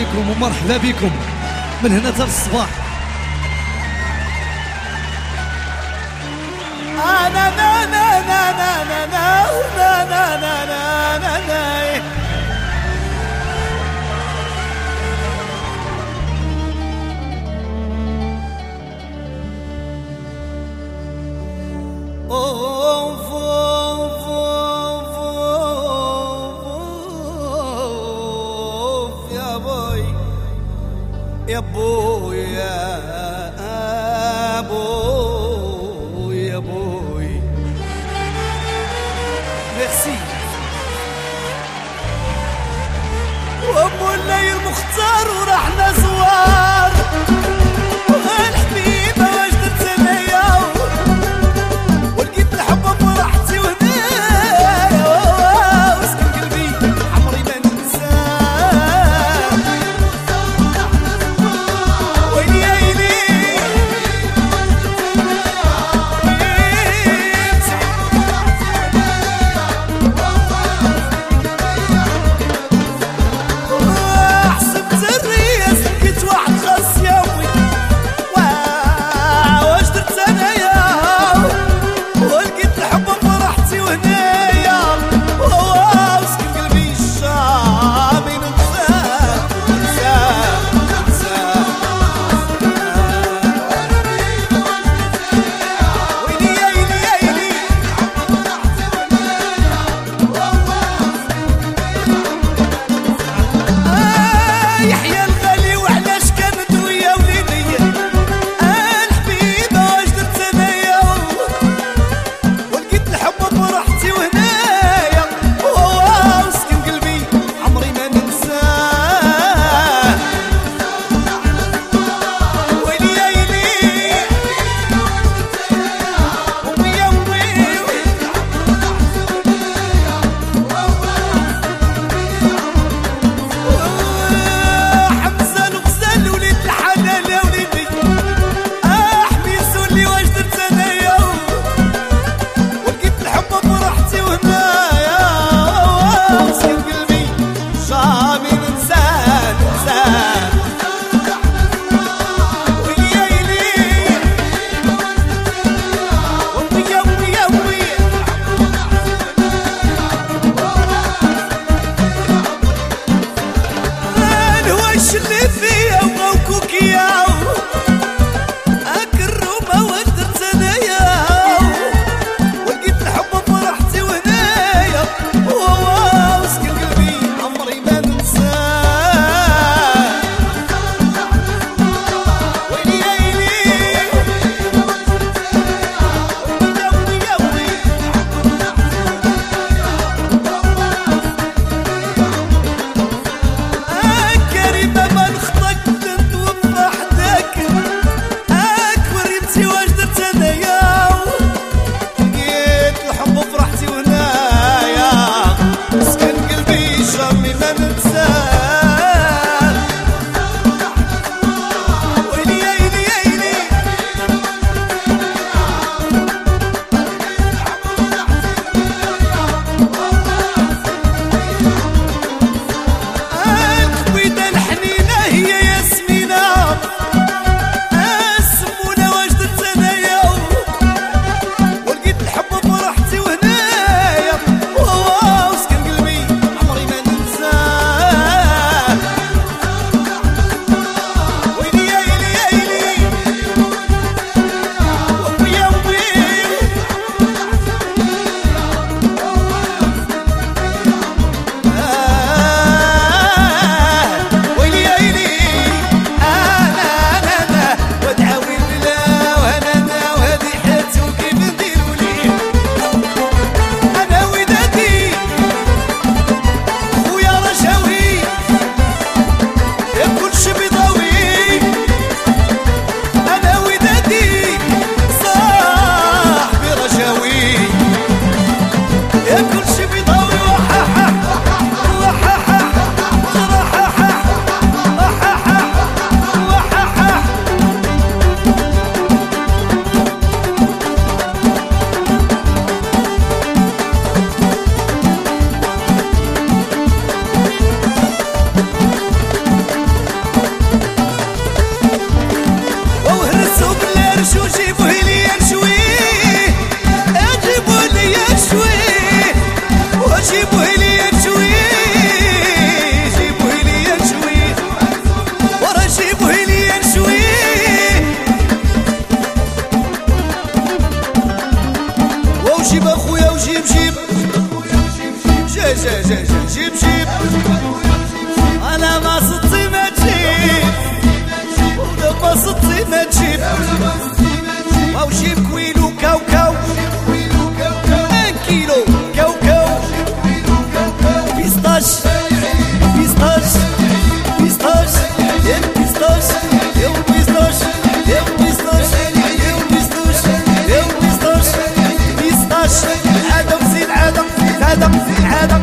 عليكم ومرحبا بكم. من هنا تال الصباح. ابويا أبوي ميرسي. وابو الليل مختار وراح نزل. جيب جيب أنا ما صدتي ما تجيب ولا ما صدتي ما تجيب أو جيب كويلو كاو كاو ان كيلو كاو كاو بيستاش بيستاش بيستاش يا بيستاش يا بيستاش يا بيستاش يا بيستاش يا بيستاش بيستاش عدم زيد عدم عدم عدم عدم